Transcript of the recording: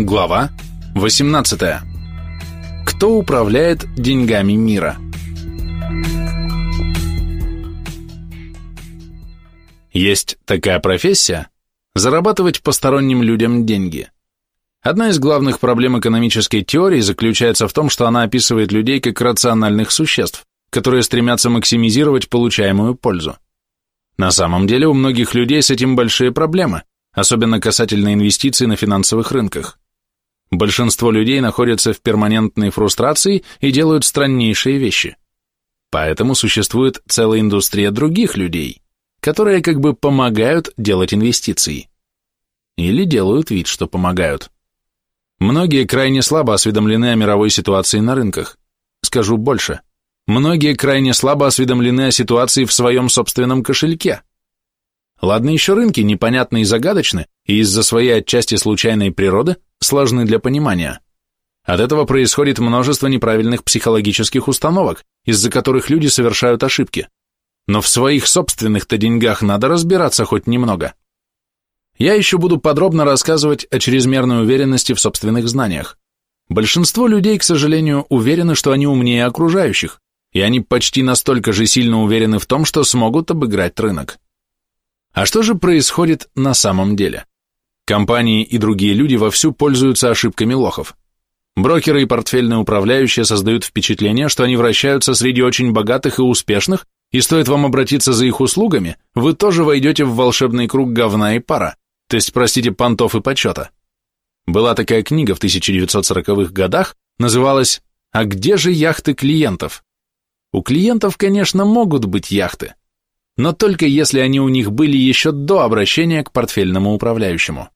Глава 18. Кто управляет деньгами мира? Есть такая профессия – зарабатывать посторонним людям деньги. Одна из главных проблем экономической теории заключается в том, что она описывает людей как рациональных существ, которые стремятся максимизировать получаемую пользу. На самом деле у многих людей с этим большие проблемы, особенно касательно инвестиций на финансовых рынках. Большинство людей находятся в перманентной фрустрации и делают страннейшие вещи. Поэтому существует целая индустрия других людей, которые как бы помогают делать инвестиции. Или делают вид, что помогают. Многие крайне слабо осведомлены о мировой ситуации на рынках. Скажу больше. Многие крайне слабо осведомлены о ситуации в своем собственном кошельке. Ладно еще рынки непонятны и загадочны, и из-за своей отчасти случайной природы сложны для понимания. От этого происходит множество неправильных психологических установок, из-за которых люди совершают ошибки. Но в своих собственных-то деньгах надо разбираться хоть немного. Я еще буду подробно рассказывать о чрезмерной уверенности в собственных знаниях. Большинство людей, к сожалению, уверены, что они умнее окружающих, и они почти настолько же сильно уверены в том, что смогут обыграть рынок. А что же происходит на самом деле? Компании и другие люди вовсю пользуются ошибками лохов. Брокеры и портфельные управляющие создают впечатление, что они вращаются среди очень богатых и успешных, и стоит вам обратиться за их услугами, вы тоже войдете в волшебный круг говна и пара, то есть, простите, понтов и почета. Была такая книга в 1940-х годах, называлась «А где же яхты клиентов?» У клиентов, конечно, могут быть яхты, но только если они у них были еще до обращения к портфельному управляющему.